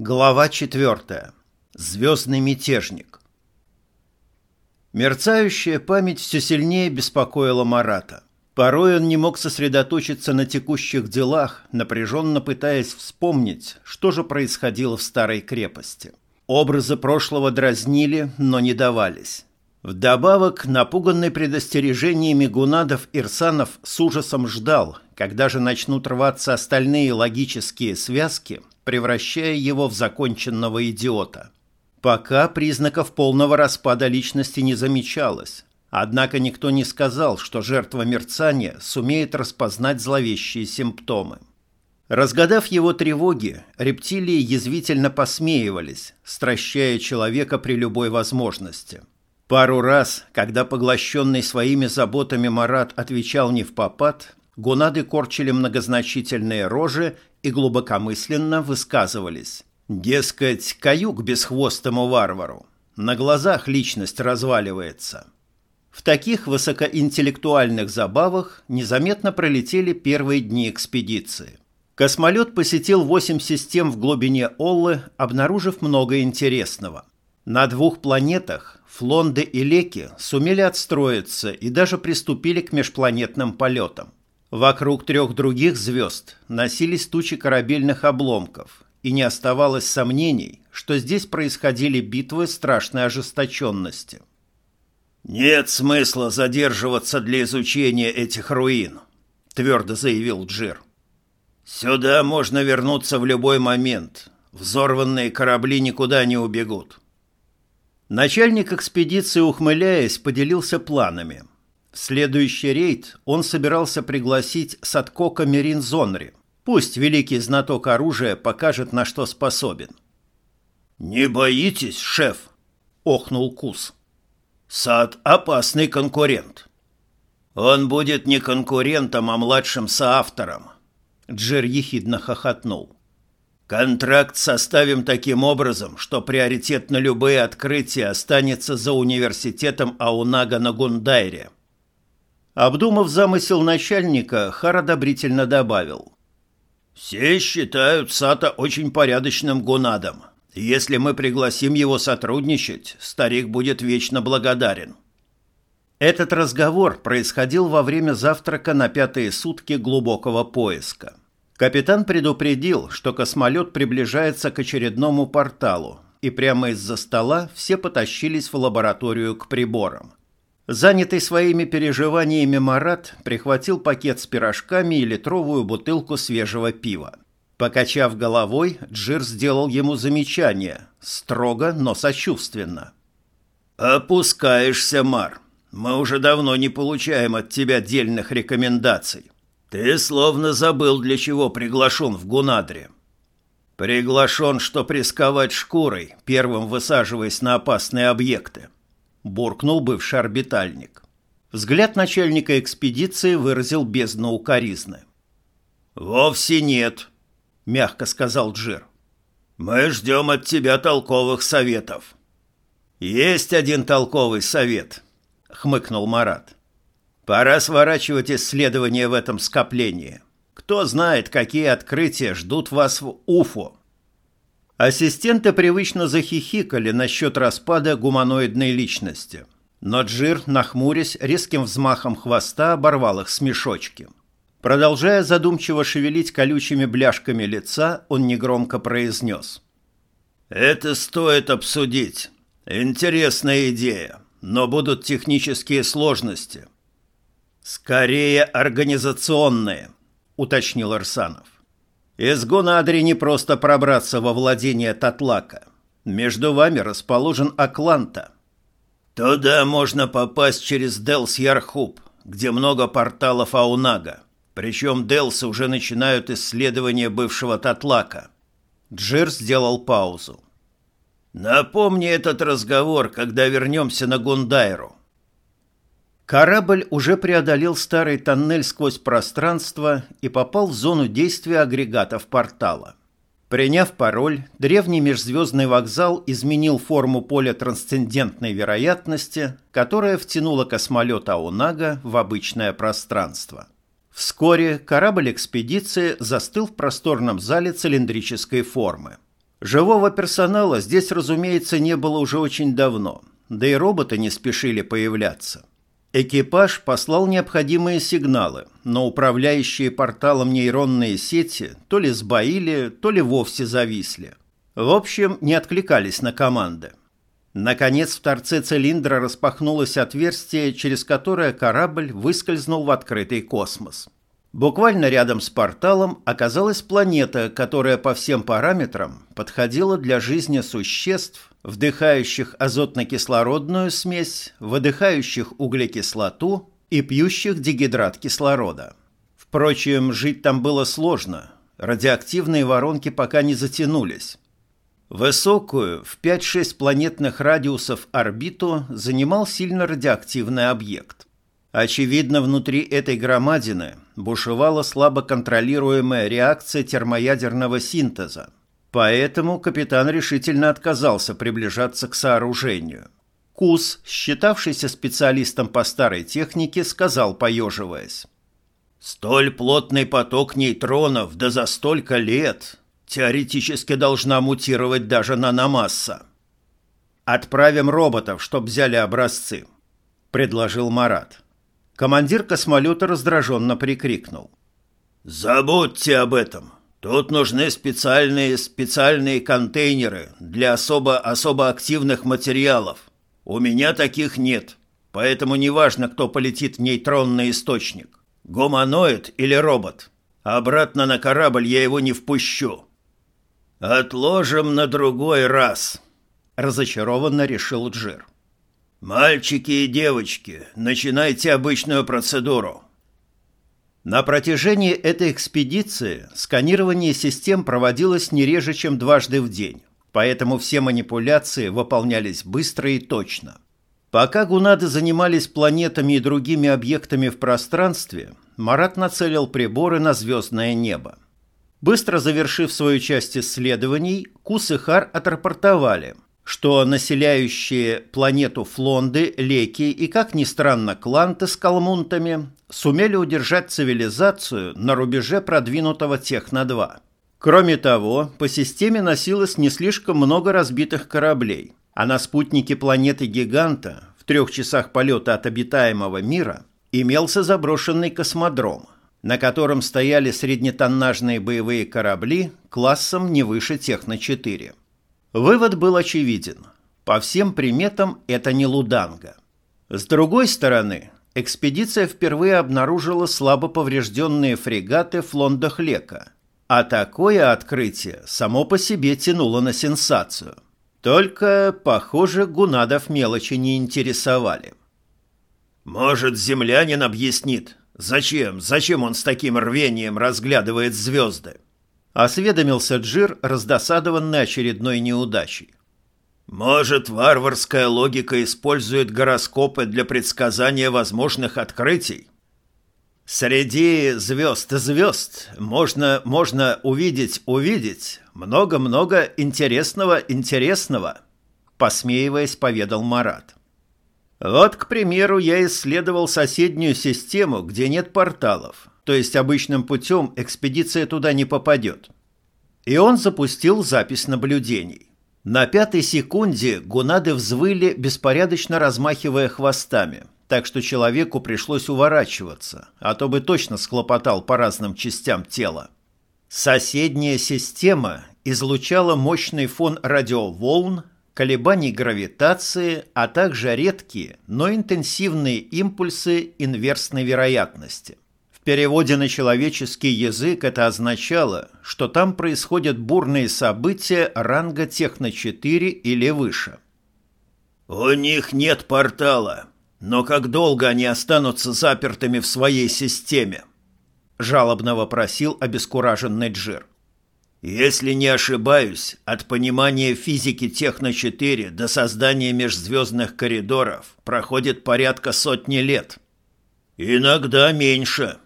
Глава 4. Звездный мятежник. Мерцающая память все сильнее беспокоила Марата. Порой он не мог сосредоточиться на текущих делах, напряженно пытаясь вспомнить, что же происходило в старой крепости. Образы прошлого дразнили, но не давались. Вдобавок, напуганный предостережениями гунадов Ирсанов с ужасом ждал, когда же начнут рваться остальные логические связки, превращая его в законченного идиота. Пока признаков полного распада личности не замечалось, однако никто не сказал, что жертва мерцания сумеет распознать зловещие симптомы. Разгадав его тревоги, рептилии язвительно посмеивались, стращая человека при любой возможности – Пару раз, когда поглощенный своими заботами Марат отвечал не в попад, гунады корчили многозначительные рожи и глубокомысленно высказывались. Дескать, каюк бесхвостому варвару. На глазах личность разваливается. В таких высокоинтеллектуальных забавах незаметно пролетели первые дни экспедиции. Космолет посетил восемь систем в глубине Оллы, обнаружив много интересного. На двух планетах Флонды и Леки сумели отстроиться и даже приступили к межпланетным полетам. Вокруг трех других звезд носились тучи корабельных обломков, и не оставалось сомнений, что здесь происходили битвы страшной ожесточенности. «Нет смысла задерживаться для изучения этих руин», — твердо заявил Джир. «Сюда можно вернуться в любой момент. Взорванные корабли никуда не убегут». Начальник экспедиции, ухмыляясь, поделился планами. В следующий рейд он собирался пригласить Садкока Мерин Зонри. Пусть великий знаток оружия покажет, на что способен. «Не боитесь, шеф?» – охнул Кус. «Сад – опасный конкурент». «Он будет не конкурентом, а младшим соавтором», – Джер ехидно хохотнул. Контракт составим таким образом, что приоритет на любые открытия останется за университетом Аунага на Гундайре. Обдумав замысел начальника, Хар одобрительно добавил. «Все считают Сата очень порядочным гунадом. Если мы пригласим его сотрудничать, старик будет вечно благодарен». Этот разговор происходил во время завтрака на пятые сутки глубокого поиска. Капитан предупредил, что космолет приближается к очередному порталу, и прямо из-за стола все потащились в лабораторию к приборам. Занятый своими переживаниями Марат прихватил пакет с пирожками и литровую бутылку свежего пива. Покачав головой, Джир сделал ему замечание, строго, но сочувственно. «Опускаешься, Мар. Мы уже давно не получаем от тебя дельных рекомендаций. «Ты словно забыл, для чего приглашен в Гунадре». «Приглашен, что присковать шкурой, первым высаживаясь на опасные объекты», — буркнул бывший орбитальник. Взгляд начальника экспедиции выразил бездну укоризны. «Вовсе нет», — мягко сказал Джир. «Мы ждем от тебя толковых советов». «Есть один толковый совет», — хмыкнул Марат. Пора сворачивать исследования в этом скоплении. Кто знает, какие открытия ждут вас в Уфу. Ассистенты привычно захихикали насчет распада гуманоидной личности. Но Джир, нахмурясь, резким взмахом хвоста оборвал их смешочки. Продолжая задумчиво шевелить колючими бляшками лица, он негромко произнес. «Это стоит обсудить. Интересная идея, но будут технические сложности. «Скорее организационные», — уточнил Арсанов. «Из Гунадри не просто пробраться во владение Татлака. Между вами расположен Акланта. Туда можно попасть через Делс-Ярхуб, где много порталов Аунага. Причем Делсы уже начинают исследование бывшего Татлака». Джир сделал паузу. «Напомни этот разговор, когда вернемся на Гундайру. Корабль уже преодолел старый тоннель сквозь пространство и попал в зону действия агрегатов портала. Приняв пароль, древний межзвездный вокзал изменил форму поля трансцендентной вероятности, которая втянула космолет Аунага в обычное пространство. Вскоре корабль экспедиции застыл в просторном зале цилиндрической формы. Живого персонала здесь, разумеется, не было уже очень давно, да и роботы не спешили появляться. Экипаж послал необходимые сигналы, но управляющие порталом нейронные сети то ли сбоили, то ли вовсе зависли. В общем, не откликались на команды. Наконец в торце цилиндра распахнулось отверстие, через которое корабль выскользнул в открытый космос. Буквально рядом с порталом оказалась планета, которая по всем параметрам подходила для жизни существ, вдыхающих азотно-кислородную смесь, выдыхающих углекислоту и пьющих дегидрат кислорода. Впрочем, жить там было сложно. Радиоактивные воронки пока не затянулись. Высокую, в 5-6 планетных радиусов орбиту занимал сильно радиоактивный объект. Очевидно, внутри этой громадины бушевала слабо контролируемая реакция термоядерного синтеза. Поэтому капитан решительно отказался приближаться к сооружению. Кус, считавшийся специалистом по старой технике, сказал, поеживаясь. «Столь плотный поток нейтронов, да за столько лет, теоретически должна мутировать даже наномасса». «Отправим роботов, чтоб взяли образцы», — предложил Марат. Командир космолета раздраженно прикрикнул. «Забудьте об этом. Тут нужны специальные специальные контейнеры для особо особо активных материалов. У меня таких нет, поэтому неважно, кто полетит в нейтронный источник. Гуманоид или робот. Обратно на корабль я его не впущу». «Отложим на другой раз», — разочарованно решил Джир. «Мальчики и девочки, начинайте обычную процедуру». На протяжении этой экспедиции сканирование систем проводилось не реже, чем дважды в день, поэтому все манипуляции выполнялись быстро и точно. Пока гунады занимались планетами и другими объектами в пространстве, Марат нацелил приборы на звездное небо. Быстро завершив свою часть исследований, Кус и Хар отрапортовали – что населяющие планету Флонды, Леки и, как ни странно, Кланты с Калмунтами сумели удержать цивилизацию на рубеже продвинутого Техно-2. Кроме того, по системе носилось не слишком много разбитых кораблей, а на спутнике планеты-гиганта в трех часах полета от обитаемого мира имелся заброшенный космодром, на котором стояли среднетоннажные боевые корабли классом не выше Техно-4. Вывод был очевиден. По всем приметам это не Луданга. С другой стороны, экспедиция впервые обнаружила слабо поврежденные фрегаты Флондахлека. А такое открытие само по себе тянуло на сенсацию. Только, похоже, гунадов мелочи не интересовали. «Может, землянин объяснит, зачем, зачем он с таким рвением разглядывает звезды?» Осведомился Джир, раздосадованный очередной неудачей. «Может, варварская логика использует гороскопы для предсказания возможных открытий?» «Среди звезд-звезд можно, можно увидеть, увидеть много-много интересного-интересного», посмеиваясь, поведал Марат. «Вот, к примеру, я исследовал соседнюю систему, где нет порталов, то есть обычным путем экспедиция туда не попадет. И он запустил запись наблюдений. На пятой секунде гунады взвыли, беспорядочно размахивая хвостами, так что человеку пришлось уворачиваться, а то бы точно схлопотал по разным частям тела. Соседняя система излучала мощный фон радиоволн, колебаний гравитации, а также редкие, но интенсивные импульсы инверсной вероятности – переводе на человеческий язык это означало, что там происходят бурные события ранга Техно-4 или выше. «У них нет портала, но как долго они останутся запертыми в своей системе?» – жалобно вопросил обескураженный Джир. «Если не ошибаюсь, от понимания физики Техно-4 до создания межзвездных коридоров проходит порядка сотни лет». «Иногда меньше»,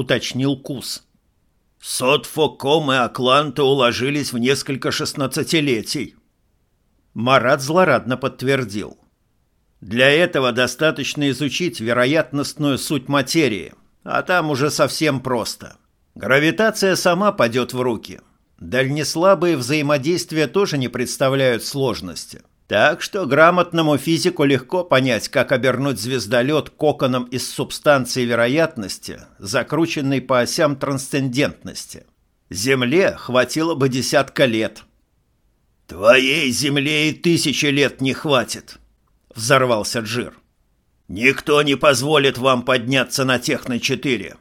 уточнил Кус. Сотфоком и Акланта уложились в несколько шестнадцатилетий. Марат злорадно подтвердил. Для этого достаточно изучить вероятностную суть материи, а там уже совсем просто. Гравитация сама падет в руки. дальнеслабые взаимодействия тоже не представляют сложности. Так что грамотному физику легко понять, как обернуть звездолет коконом из субстанции вероятности, закрученной по осям трансцендентности. Земле хватило бы десятка лет. «Твоей Земле и тысячи лет не хватит», — взорвался Джир. «Никто не позволит вам подняться на Техно-4».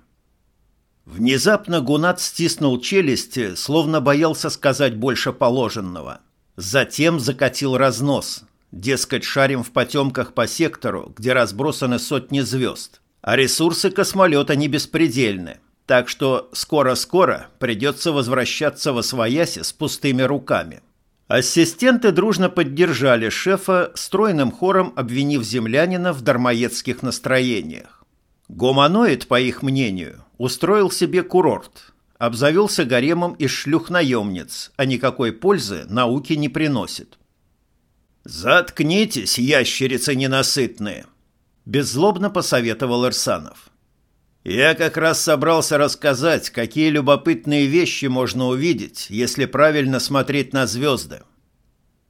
Внезапно Гунат стиснул челюсти, словно боялся сказать больше положенного. Затем закатил разнос, дескать, шарим в потемках по сектору, где разбросаны сотни звезд. А ресурсы космолета не беспредельны, так что скоро-скоро придется возвращаться во свояси с пустыми руками. Ассистенты дружно поддержали шефа, стройным хором обвинив землянина в дармоедских настроениях. Гуманоид, по их мнению, устроил себе курорт, обзавелся гаремом из шлюх-наемниц, а никакой пользы науке не приносит. «Заткнитесь, ящерицы ненасытные!» – беззлобно посоветовал Ирсанов. «Я как раз собрался рассказать, какие любопытные вещи можно увидеть, если правильно смотреть на звезды».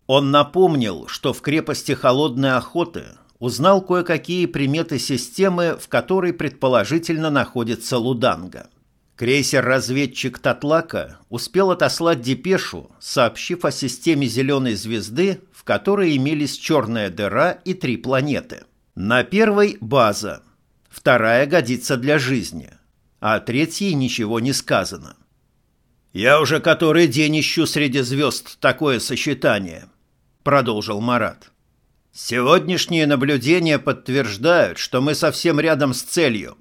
Он напомнил, что в крепости Холодной Охоты узнал кое-какие приметы системы, в которой предположительно находится Луданга. Крейсер-разведчик Татлака успел отослать депешу, сообщив о системе зеленой звезды, в которой имелись черная дыра и три планеты. На первой – база, вторая годится для жизни, а третьей ничего не сказано. «Я уже который день ищу среди звезд такое сочетание», – продолжил Марат. Сегодняшние наблюдения подтверждают, что мы совсем рядом с целью.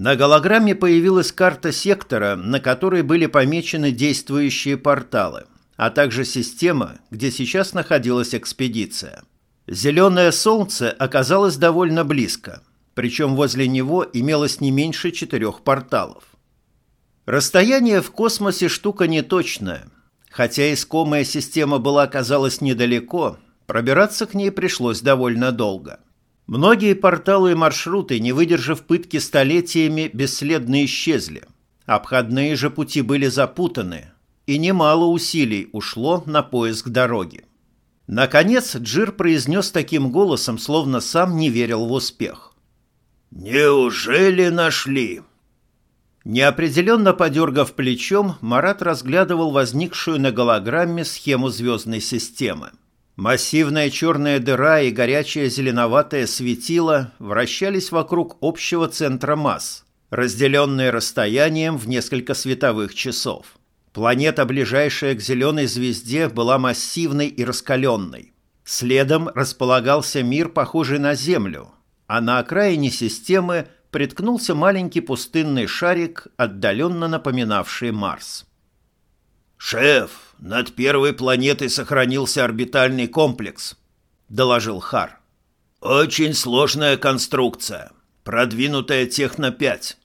На голограмме появилась карта сектора, на которой были помечены действующие порталы, а также система, где сейчас находилась экспедиция. Зеленое солнце оказалось довольно близко, причем возле него имелось не меньше четырех порталов. Расстояние в космосе штука неточная. Хотя искомая система была, оказалась недалеко, Пробираться к ней пришлось довольно долго. Многие порталы и маршруты, не выдержав пытки столетиями, бесследно исчезли. Обходные же пути были запутаны, и немало усилий ушло на поиск дороги. Наконец Джир произнес таким голосом, словно сам не верил в успех. «Неужели нашли?» Неопределенно подергав плечом, Марат разглядывал возникшую на голограмме схему звездной системы. Массивная черная дыра и горячее зеленоватое светило вращались вокруг общего центра масс, разделенные расстоянием в несколько световых часов. Планета, ближайшая к зеленой звезде, была массивной и раскаленной. Следом располагался мир, похожий на Землю, а на окраине системы приткнулся маленький пустынный шарик, отдаленно напоминавший Марс. «Шеф, над первой планетой сохранился орбитальный комплекс», — доложил Хар. «Очень сложная конструкция. Продвинутая Техно-5».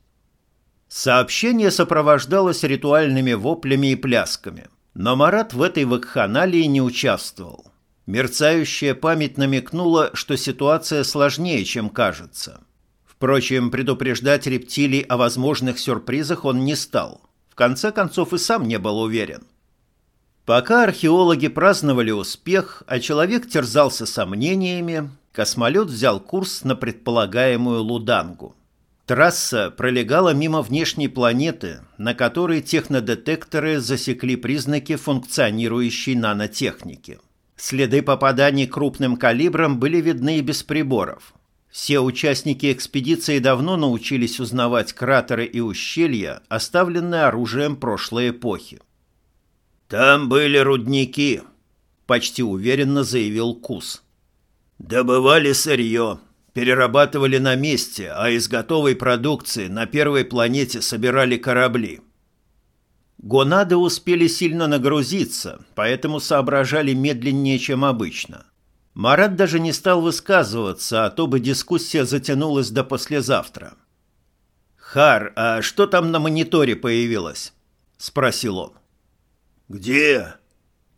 Сообщение сопровождалось ритуальными воплями и плясками. Но Марат в этой вакханалии не участвовал. Мерцающая память намекнула, что ситуация сложнее, чем кажется. Впрочем, предупреждать рептилий о возможных сюрпризах он не стал. В конце концов и сам не был уверен. Пока археологи праздновали успех, а человек терзался сомнениями, космолет взял курс на предполагаемую Лудангу. Трасса пролегала мимо внешней планеты, на которой технодетекторы засекли признаки функционирующей нанотехники. Следы попаданий крупным калибром были видны и без приборов. Все участники экспедиции давно научились узнавать кратеры и ущелья, оставленные оружием прошлой эпохи. «Там были рудники», — почти уверенно заявил Кус. «Добывали сырье, перерабатывали на месте, а из готовой продукции на первой планете собирали корабли». Гонады успели сильно нагрузиться, поэтому соображали медленнее, чем обычно. Марат даже не стал высказываться, а то бы дискуссия затянулась до послезавтра. «Хар, а что там на мониторе появилось?» – спросил он. «Где?»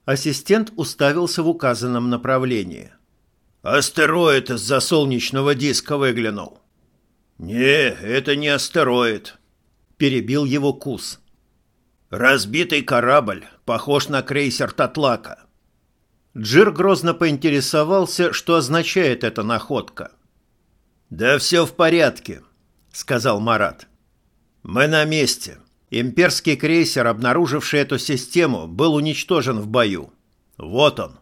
Ассистент уставился в указанном направлении. «Астероид из-за солнечного диска выглянул». «Не, это не астероид», — перебил его Кус. «Разбитый корабль, похож на крейсер Татлака». Джир грозно поинтересовался, что означает эта находка. «Да все в порядке», — сказал Марат. «Мы на месте. Имперский крейсер, обнаруживший эту систему, был уничтожен в бою. Вот он».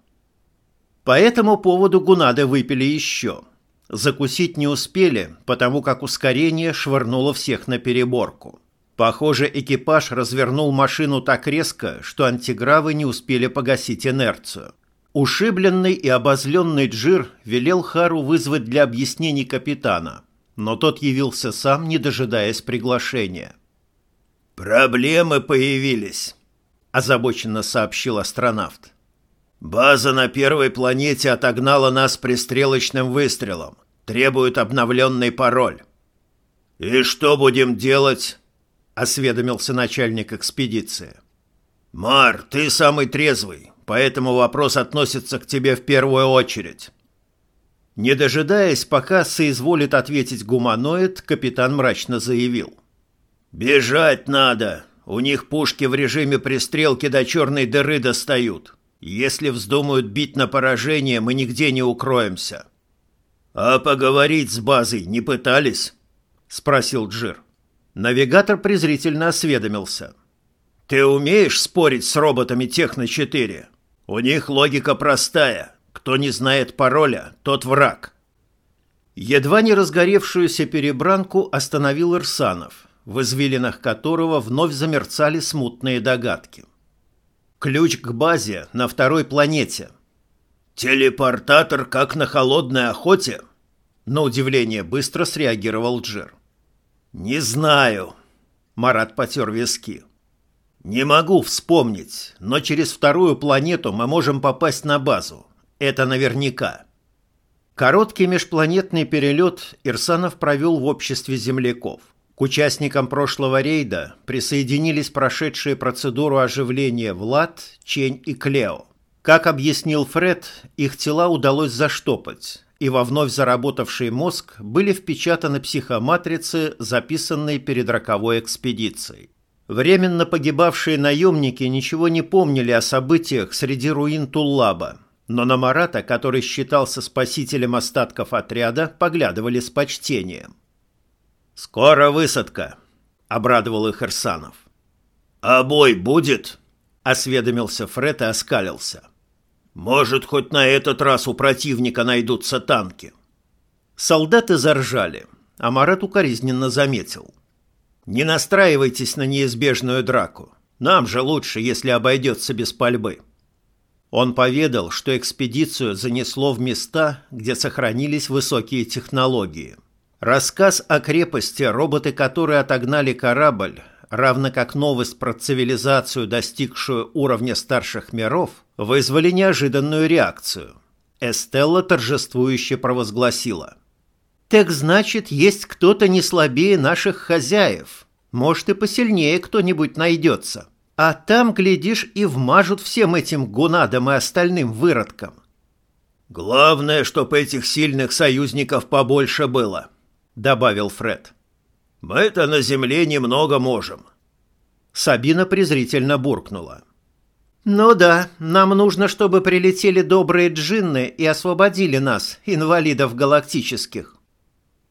По этому поводу гунады выпили еще. Закусить не успели, потому как ускорение швырнуло всех на переборку. Похоже, экипаж развернул машину так резко, что антигравы не успели погасить инерцию. Ушибленный и обозленный Джир велел Хару вызвать для объяснений капитана, но тот явился сам, не дожидаясь приглашения. «Проблемы появились», – озабоченно сообщил астронавт. База на первой планете отогнала нас пристрелочным выстрелом. Требует обновленный пароль. «И что будем делать?» — осведомился начальник экспедиции. «Мар, ты самый трезвый, поэтому вопрос относится к тебе в первую очередь». Не дожидаясь, пока соизволит ответить гуманоид, капитан мрачно заявил. «Бежать надо. У них пушки в режиме пристрелки до черной дыры достают. Если вздумают бить на поражение, мы нигде не укроемся. А поговорить с базой не пытались? спросил Джир. Навигатор презрительно осведомился. Ты умеешь спорить с роботами Техно-4? У них логика простая. Кто не знает пароля, тот враг. Едва не разгоревшуюся перебранку остановил Ирсанов, в извилинах которого вновь замерцали смутные догадки. Ключ к базе на второй планете. Телепортатор, как на холодной охоте? На удивление быстро среагировал Джер. Не знаю. Марат потер виски. Не могу вспомнить, но через вторую планету мы можем попасть на базу. Это наверняка. Короткий межпланетный перелет Ирсанов провел в обществе земляков. Участникам прошлого рейда присоединились прошедшие процедуру оживления Влад, Чень и Клео. Как объяснил Фред, их тела удалось заштопать, и во вновь заработавший мозг были впечатаны психоматрицы, записанные перед роковой экспедицией. Временно погибавшие наемники ничего не помнили о событиях среди руин Туллаба, но на Марата, который считался спасителем остатков отряда, поглядывали с почтением. «Скоро высадка», — обрадовал их Ирсанов. «А будет?» — осведомился Фред и оскалился. «Может, хоть на этот раз у противника найдутся танки». Солдаты заржали, а Марат укоризненно заметил. «Не настраивайтесь на неизбежную драку. Нам же лучше, если обойдется без пальбы». Он поведал, что экспедицию занесло в места, где сохранились высокие технологии. Рассказ о крепости, роботы которые отогнали корабль, равно как новость про цивилизацию, достигшую уровня старших миров, вызвали неожиданную реакцию. Эстелла торжествующе провозгласила. «Так значит, есть кто-то не слабее наших хозяев. Может, и посильнее кто-нибудь найдется. А там, глядишь, и вмажут всем этим гунадам и остальным выродкам». «Главное, чтоб этих сильных союзников побольше было», — добавил Фред. «Мы-то на земле немного можем». Сабина презрительно буркнула. «Ну да, нам нужно, чтобы прилетели добрые джинны и освободили нас, инвалидов галактических».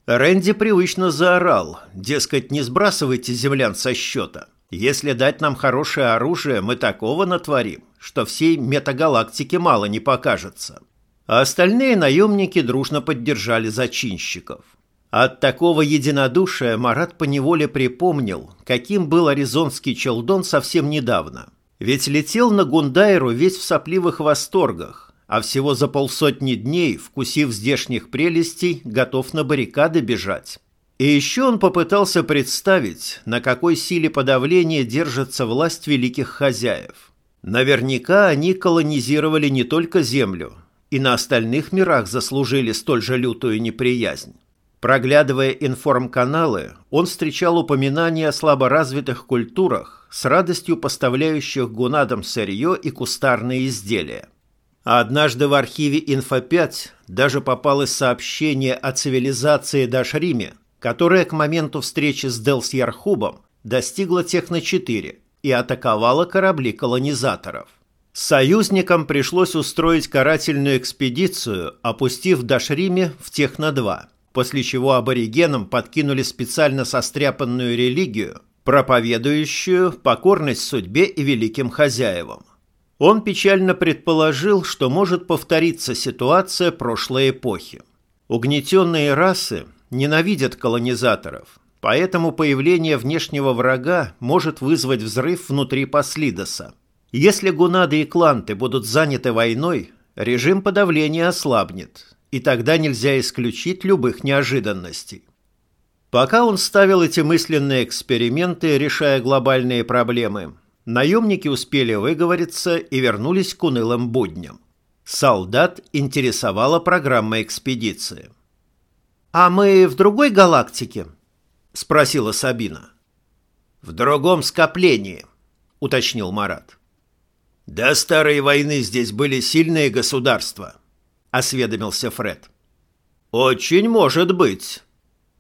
Рэнди привычно заорал, дескать, не сбрасывайте землян со счета. Если дать нам хорошее оружие, мы такого натворим, что всей метагалактике мало не покажется. А остальные наемники дружно поддержали зачинщиков. От такого единодушия Марат поневоле припомнил, каким был аризонский челдон совсем недавно. Ведь летел на Гундайру весь в сопливых восторгах, а всего за полсотни дней, вкусив здешних прелестей, готов на баррикады бежать. И еще он попытался представить, на какой силе подавления держится власть великих хозяев. Наверняка они колонизировали не только Землю, и на остальных мирах заслужили столь же лютую неприязнь. Проглядывая информканалы, он встречал упоминания о слаборазвитых культурах, с радостью поставляющих гунадам сырье и кустарные изделия. А однажды в архиве «Инфо-5» даже попалось сообщение о цивилизации Дашриме, которая к моменту встречи с Делсьярхубом достигла Техно-4, и атаковала корабли колонизаторов. Союзникам пришлось устроить карательную экспедицию, опустив Дашриме в Техно-2, после чего аборигенам подкинули специально состряпанную религию, проповедующую покорность судьбе и великим хозяевам. Он печально предположил, что может повториться ситуация прошлой эпохи. Угнетенные расы ненавидят колонизаторов, поэтому появление внешнего врага может вызвать взрыв внутри Паслидоса. Если гунады и кланты будут заняты войной, режим подавления ослабнет, и тогда нельзя исключить любых неожиданностей. Пока он ставил эти мысленные эксперименты, решая глобальные проблемы, наемники успели выговориться и вернулись к унылым будням. Солдат интересовала программа экспедиции. «А мы в другой галактике?» – спросила Сабина. «В другом скоплении», – уточнил Марат. «До Старой войны здесь были сильные государства», — осведомился Фред. «Очень может быть».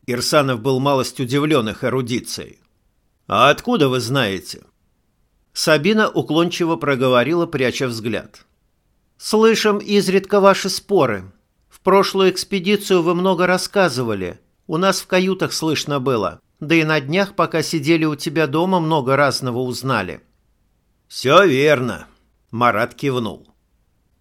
Ирсанов был малость удивлен их эрудицией. «А откуда вы знаете?» Сабина уклончиво проговорила, пряча взгляд. «Слышим изредка ваши споры. В прошлую экспедицию вы много рассказывали. У нас в каютах слышно было. Да и на днях, пока сидели у тебя дома, много разного узнали». «Все верно», Марат кивнул.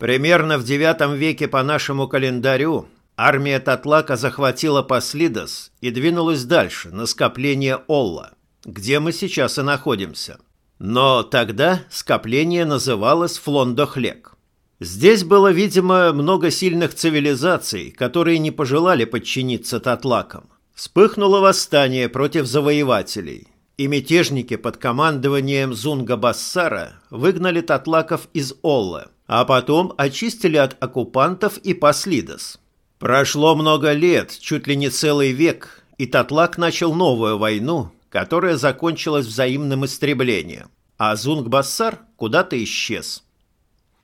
Примерно в IX веке по нашему календарю армия Татлака захватила Паслидос и двинулась дальше, на скопление Олла, где мы сейчас и находимся. Но тогда скопление называлось Флондохлек. Здесь было, видимо, много сильных цивилизаций, которые не пожелали подчиниться Татлакам. Вспыхнуло восстание против завоевателей, и мятежники под командованием Зунга Бассара выгнали татлаков из Олла, а потом очистили от оккупантов и Паслидос. Прошло много лет, чуть ли не целый век, и Татлак начал новую войну, которая закончилась взаимным истреблением, а Зунг-Бассар куда-то исчез.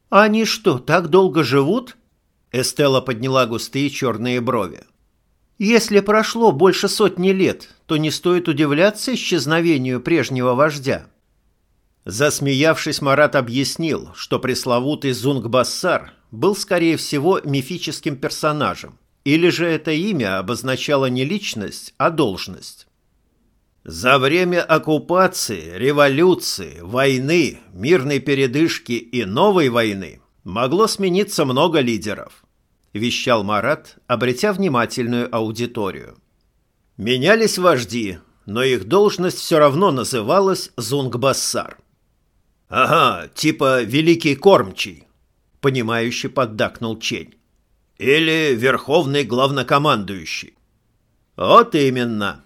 «А они что, так долго живут?» Эстела подняла густые черные брови. Если прошло больше сотни лет, то не стоит удивляться исчезновению прежнего вождя. Засмеявшись, Марат объяснил, что пресловутый Зунг-Бассар был, скорее всего, мифическим персонажем, или же это имя обозначало не личность, а должность. За время оккупации, революции, войны, мирной передышки и новой войны могло смениться много лидеров – вещал Марат, обретя внимательную аудиторию. Менялись вожди, но их должность все равно называлась Зунгбассар. «Ага, типа Великий Кормчий», — понимающе поддакнул Чень. «Или Верховный Главнокомандующий». «Вот именно».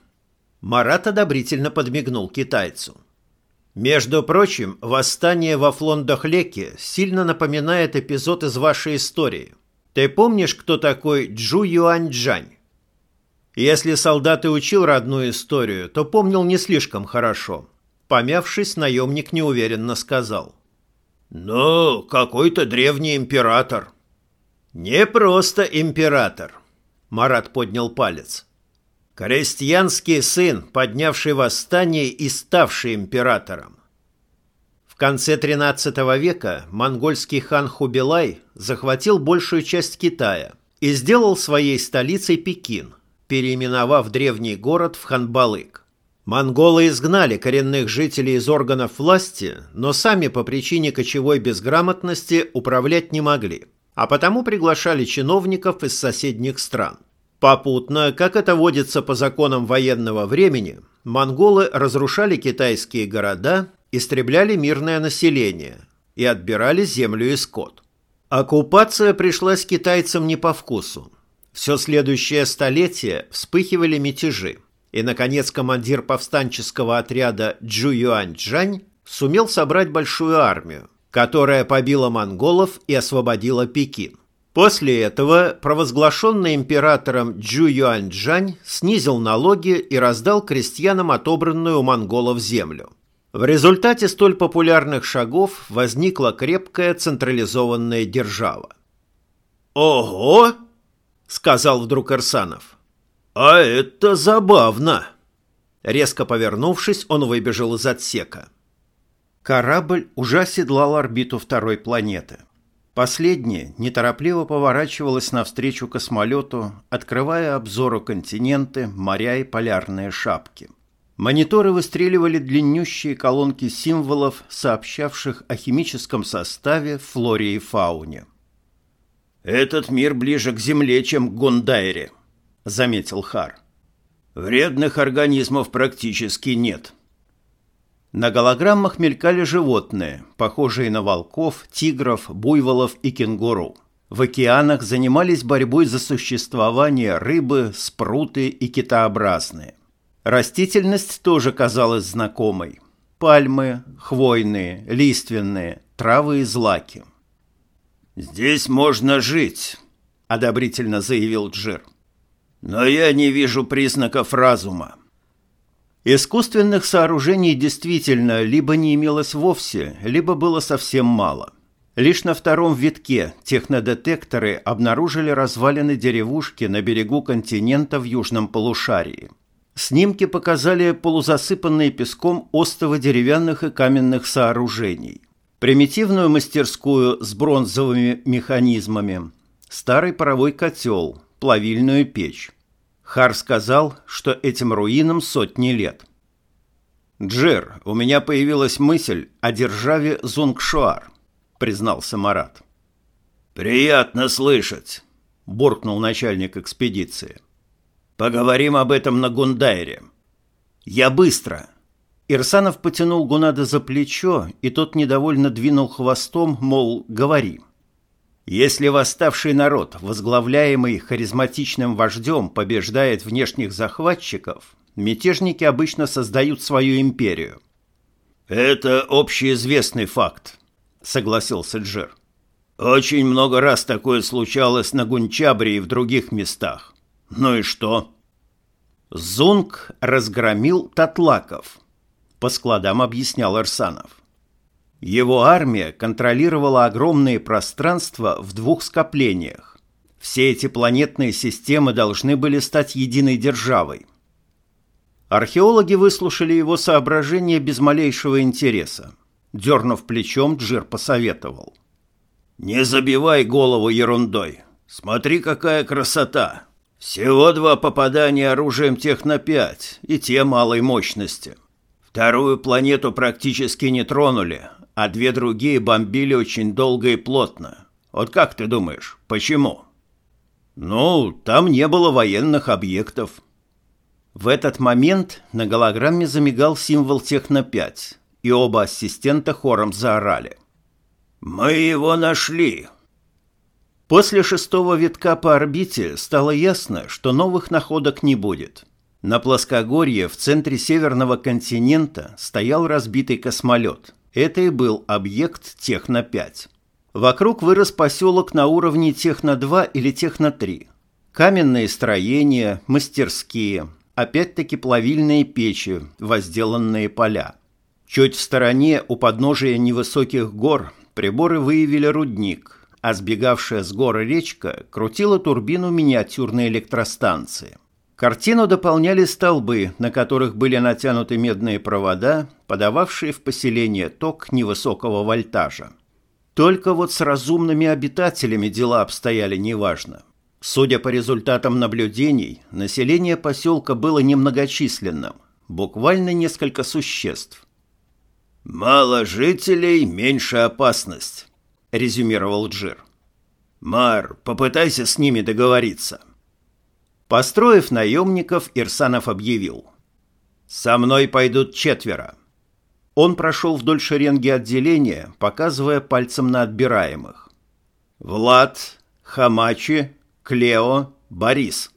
Марат одобрительно подмигнул китайцу. «Между прочим, восстание во Флондохлеке сильно напоминает эпизод из вашей истории. Ты помнишь, кто такой Джу Юаньчжань? Если солдат и учил родную историю, то помнил не слишком хорошо. Помявшись, наемник неуверенно сказал. «Ну, какой-то древний император». «Не просто император», — Марат поднял палец. «Крестьянский сын, поднявший восстание и ставший императором конце XIII века монгольский хан Хубилай захватил большую часть Китая и сделал своей столицей Пекин, переименовав древний город в Ханбалык. Монголы изгнали коренных жителей из органов власти, но сами по причине кочевой безграмотности управлять не могли, а потому приглашали чиновников из соседних стран. Попутно, как это водится по законам военного времени, монголы разрушали китайские города истребляли мирное население и отбирали землю и скот. Оккупация пришлась китайцам не по вкусу. Все следующее столетие вспыхивали мятежи, и, наконец, командир повстанческого отряда Джу Юань-Джань сумел собрать большую армию, которая побила монголов и освободила Пекин. После этого провозглашенный императором Джу Юань-Джань снизил налоги и раздал крестьянам отобранную у монголов землю – в результате столь популярных шагов возникла крепкая централизованная держава. «Ого!» — сказал вдруг Арсанов. «А это забавно!» Резко повернувшись, он выбежал из отсека. Корабль уже оседлал орбиту второй планеты. Последняя неторопливо поворачивалась навстречу космолету, открывая обзору континенты, моря и полярные шапки. Мониторы выстреливали длиннющие колонки символов, сообщавших о химическом составе, флоре и фауне. «Этот мир ближе к Земле, чем к Гондайре», — заметил Хар. «Вредных организмов практически нет». На голограммах мелькали животные, похожие на волков, тигров, буйволов и кенгуру. В океанах занимались борьбой за существование рыбы, спруты и китообразные. Растительность тоже казалась знакомой. Пальмы, хвойные, лиственные, травы и злаки. «Здесь можно жить», — одобрительно заявил Джир. «Но я не вижу признаков разума». Искусственных сооружений действительно либо не имелось вовсе, либо было совсем мало. Лишь на втором витке технодетекторы обнаружили развалины деревушки на берегу континента в южном полушарии. Снимки показали полузасыпанные песком остовы деревянных и каменных сооружений, примитивную мастерскую с бронзовыми механизмами, старый паровой котел, плавильную печь. Хар сказал, что этим руинам сотни лет. «Джер, у меня появилась мысль о державе Зунгшуар», — признался Марат. «Приятно слышать», — буркнул начальник экспедиции. «Поговорим об этом на Гундайре». «Я быстро». Ирсанов потянул Гунада за плечо, и тот недовольно двинул хвостом, мол, говори. Если восставший народ, возглавляемый харизматичным вождем, побеждает внешних захватчиков, мятежники обычно создают свою империю. «Это общеизвестный факт», — согласился Джер. «Очень много раз такое случалось на Гунчабре и в других местах. Ну и что?» Зунг разгромил татлаков, по складам объяснял Арсанов. Его армия контролировала огромные пространства в двух скоплениях. Все эти планетные системы должны были стать единой державой. Археологи выслушали его соображения без малейшего интереса. Дернув плечом, Джир посоветовал. «Не забивай голову ерундой. Смотри, какая красота. Всего два попадания оружием Техно-5, и те малой мощности. Вторую планету практически не тронули, а две другие бомбили очень долго и плотно. Вот как ты думаешь, почему? Ну, там не было военных объектов. В этот момент на голограмме замигал символ Техно-5, и оба ассистента хором заорали. «Мы его нашли!» После шестого витка по орбите стало ясно, что новых находок не будет. На плоскогорье в центре северного континента стоял разбитый космолет – это и был объект Техно-5. Вокруг вырос поселок на уровне Техно-2 или Техно-3. Каменные строения, мастерские, опять-таки плавильные печи, возделанные поля. Чуть в стороне, у подножия невысоких гор, приборы выявили рудник, а сбегавшая с горы речка крутила турбину миниатюрной электростанции. Картину дополняли столбы, на которых были натянуты медные провода, подававшие в поселение ток невысокого вольтажа. Только вот с разумными обитателями дела обстояли неважно. Судя по результатам наблюдений, население поселка было немногочисленным, буквально несколько существ. «Мало жителей, меньше опасность», — резюмировал Джир. «Мар, попытайся с ними договориться». Построив наемников, Ирсанов объявил. «Со мной пойдут четверо». Он прошел вдоль шеренги отделения, показывая пальцем на отбираемых. «Влад, Хамачи, Клео, Борис.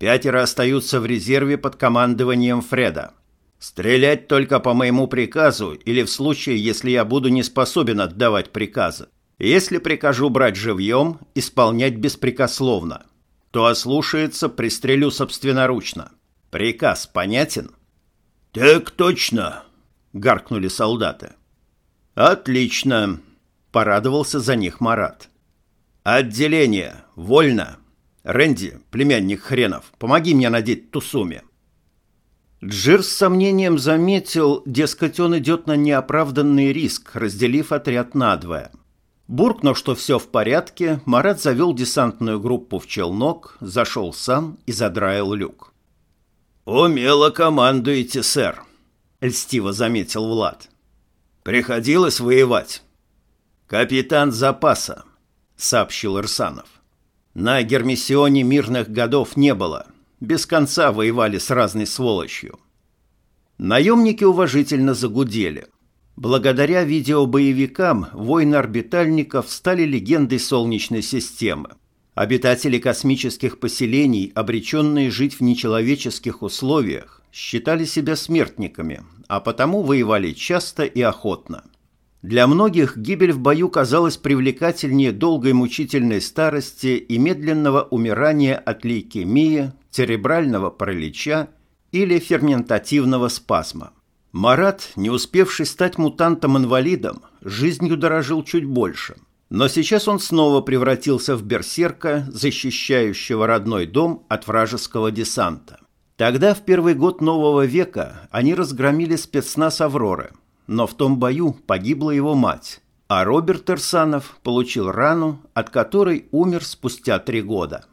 Пятеро остаются в резерве под командованием Фреда. Стрелять только по моему приказу или в случае, если я буду не способен отдавать приказы. Если прикажу брать живьем, исполнять беспрекословно. Кто ослушается, пристрелю собственноручно. Приказ понятен? Так точно, гаркнули солдаты. Отлично, порадовался за них Марат. Отделение, вольно. Рэнди, племянник хренов, помоги мне надеть тусуми. Джир с сомнением заметил, дескать, он идет на неоправданный риск, разделив отряд надвое. Буркнув, что все в порядке, Марат завел десантную группу в челнок, зашел сам и задраил люк. «Умело командуете, сэр», — льстиво заметил Влад. «Приходилось воевать». «Капитан запаса», — сообщил Ирсанов. «На Гермиссионе мирных годов не было» без конца воевали с разной сволочью. Наемники уважительно загудели. Благодаря видеобоевикам войны орбитальников стали легендой Солнечной системы. Обитатели космических поселений, обреченные жить в нечеловеческих условиях, считали себя смертниками, а потому воевали часто и охотно. Для многих гибель в бою казалась привлекательнее долгой мучительной старости и медленного умирания от лейкемии, церебрального паралича или ферментативного спазма. Марат, не успевший стать мутантом-инвалидом, жизнью дорожил чуть больше. Но сейчас он снова превратился в берсерка, защищающего родной дом от вражеского десанта. Тогда, в первый год нового века, они разгромили спецназ «Авроры», но в том бою погибла его мать, а Роберт Терсанов получил рану, от которой умер спустя три года.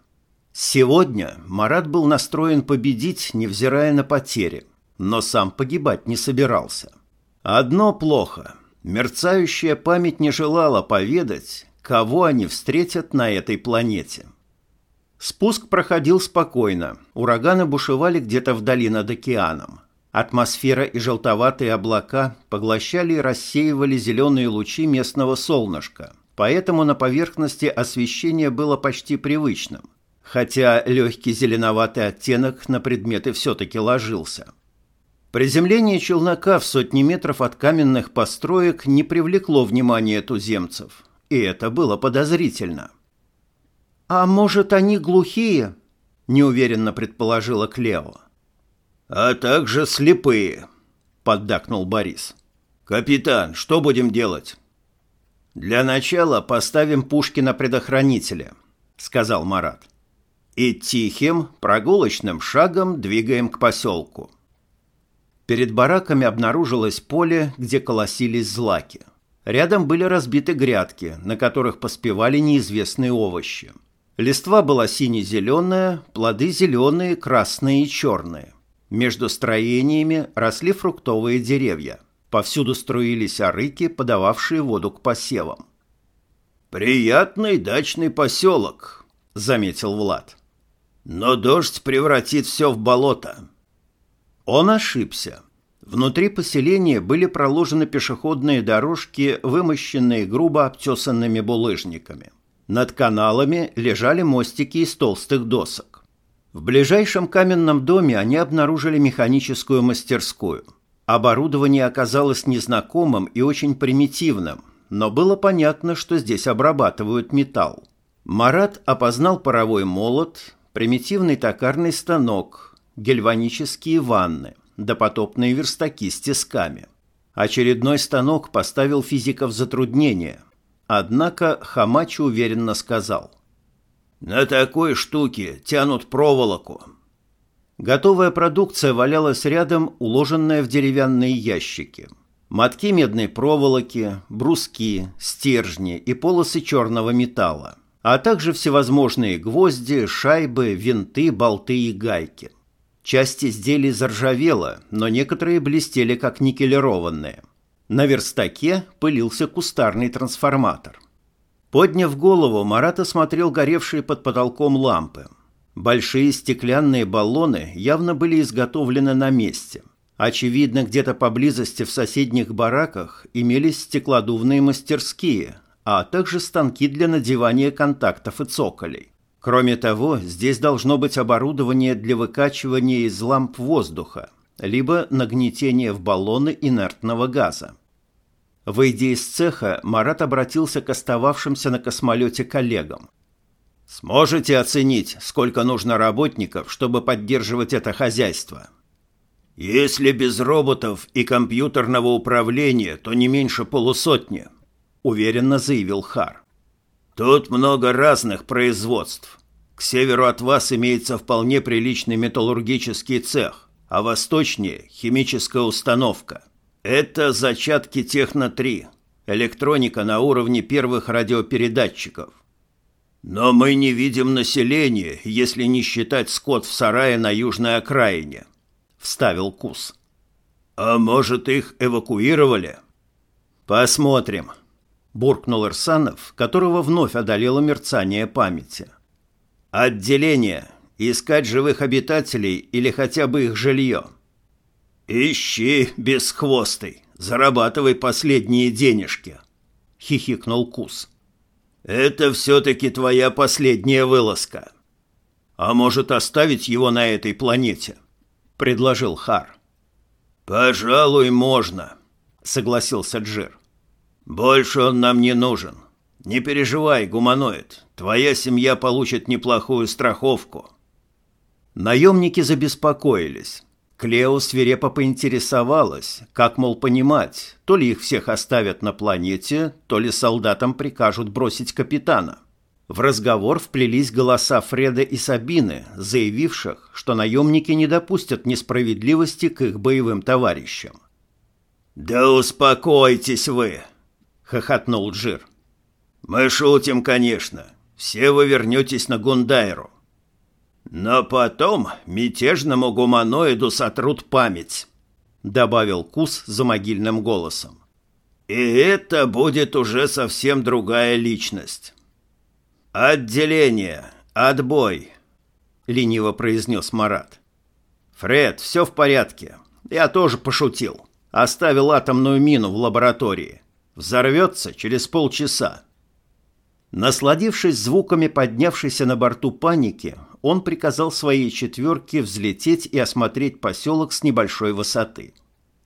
Сегодня Марат был настроен победить, невзирая на потери, но сам погибать не собирался. Одно плохо. Мерцающая память не желала поведать, кого они встретят на этой планете. Спуск проходил спокойно, ураганы бушевали где-то вдали над океаном. Атмосфера и желтоватые облака поглощали и рассеивали зеленые лучи местного солнышка, поэтому на поверхности освещение было почти привычным, хотя легкий зеленоватый оттенок на предметы все-таки ложился. Приземление челнока в сотни метров от каменных построек не привлекло внимания туземцев, и это было подозрительно. «А может, они глухие?» – неуверенно предположила Клео. «А также слепые», — поддакнул Борис. «Капитан, что будем делать?» «Для начала поставим пушки на предохранителе», — сказал Марат. «И тихим, прогулочным шагом двигаем к поселку». Перед бараками обнаружилось поле, где колосились злаки. Рядом были разбиты грядки, на которых поспевали неизвестные овощи. Листва была сине-зеленая, плоды зеленые, красные и черные. Между строениями росли фруктовые деревья. Повсюду струились арыки, подававшие воду к посевам. «Приятный дачный поселок», — заметил Влад. «Но дождь превратит все в болото». Он ошибся. Внутри поселения были проложены пешеходные дорожки, вымощенные грубо обтесанными булыжниками. Над каналами лежали мостики из толстых досок. В ближайшем каменном доме они обнаружили механическую мастерскую. Оборудование оказалось незнакомым и очень примитивным, но было понятно, что здесь обрабатывают металл. Марат опознал паровой молот, примитивный токарный станок, гельванические ванны, допотопные верстаки с тисками. Очередной станок поставил физика в затруднение. Однако Хамачи уверенно сказал. На такой штуке тянут проволоку. Готовая продукция валялась рядом, уложенная в деревянные ящики. Мотки медной проволоки, бруски, стержни и полосы черного металла, а также всевозможные гвозди, шайбы, винты, болты и гайки. Часть изделий заржавела, но некоторые блестели как никелированные. На верстаке пылился кустарный трансформатор. Подняв голову, Марат осмотрел горевшие под потолком лампы. Большие стеклянные баллоны явно были изготовлены на месте. Очевидно, где-то поблизости в соседних бараках имелись стеклодувные мастерские, а также станки для надевания контактов и цоколей. Кроме того, здесь должно быть оборудование для выкачивания из ламп воздуха, либо нагнетения в баллоны инертного газа. Выйдя из цеха, Марат обратился к остававшимся на космолете коллегам. «Сможете оценить, сколько нужно работников, чтобы поддерживать это хозяйство?» «Если без роботов и компьютерного управления, то не меньше полусотни», — уверенно заявил Хар. «Тут много разных производств. К северу от вас имеется вполне приличный металлургический цех. а восточнее – химическая установка. Это зачатки Техно-3, электроника на уровне первых радиопередатчиков. Но мы не видим населения, если не считать скот в сарае на южной окраине, – вставил Кус. А может, их эвакуировали? Посмотрим, – буркнул Ирсанов, которого вновь одолело мерцание памяти. Отделение – Искать живых обитателей или хотя бы их жилье. «Ищи, бесхвостый, зарабатывай последние денежки», — хихикнул Кус. «Это все-таки твоя последняя вылазка. А может, оставить его на этой планете?» — предложил Хар. «Пожалуй, можно», — согласился Джир. «Больше он нам не нужен. Не переживай, гуманоид, твоя семья получит неплохую страховку». Наемники забеспокоились. Клео свирепо поинтересовалась, как, мол, понимать, то ли их всех оставят на планете, то ли солдатам прикажут бросить капитана. В разговор вплелись голоса Фреда и Сабины, заявивших, что наемники не допустят несправедливости к их боевым товарищам. «Да успокойтесь вы!» — хохотнул Джир. «Мы шутим, конечно. Все вы вернетесь на Гундайру. «Но потом мятежному гуманоиду сотрут память», — добавил Кус за могильным голосом. «И это будет уже совсем другая личность». «Отделение, отбой», — лениво произнес Марат. «Фред, все в порядке. Я тоже пошутил. Оставил атомную мину в лаборатории. Взорвется через полчаса». Насладившись звуками поднявшейся на борту паники, он приказал своей четверке взлететь и осмотреть поселок с небольшой высоты.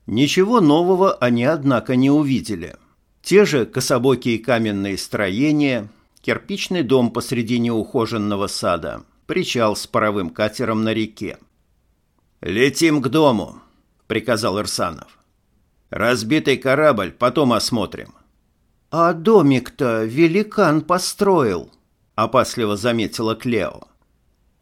Ничего нового они, однако, не увидели. Те же кособокие каменные строения, кирпичный дом посреди неухоженного сада, причал с паровым катером на реке. «Летим к дому», — приказал Ирсанов. «Разбитый корабль потом осмотрим». «А домик-то великан построил», — опасливо заметила Клео.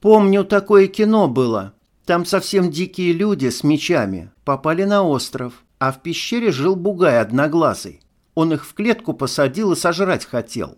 Помню, такое кино было. Там совсем дикие люди с мечами попали на остров, а в пещере жил бугай одноглазый. Он их в клетку посадил и сожрать хотел.